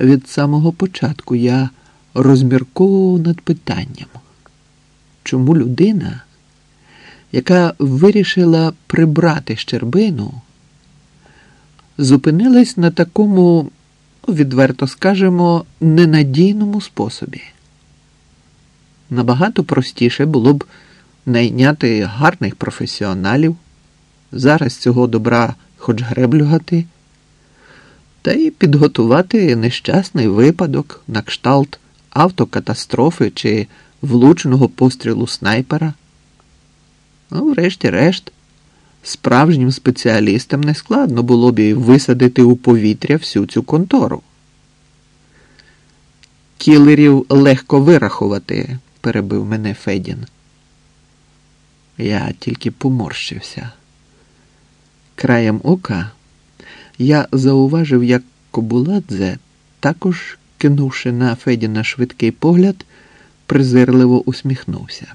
від самого початку я розмірковував над питанням, чому людина, яка вирішила прибрати щербину, зупинилась на такому, ну, відверто скажемо, ненадійному способі. Набагато простіше було б найняти гарних професіоналів, зараз цього добра хоч греблю гати, та й підготувати нещасний випадок на кшталт автокатастрофи чи влучного пострілу снайпера. Ну, врешті-решт, справжнім спеціалістам не складно було б і висадити у повітря всю цю контору. Кілерів легко вирахувати, перебив мене Федін. Я тільки поморщився. Краєм ока я зауважив, як Кобуладзе, також кинувши на Федіна швидкий погляд, презирливо усміхнувся.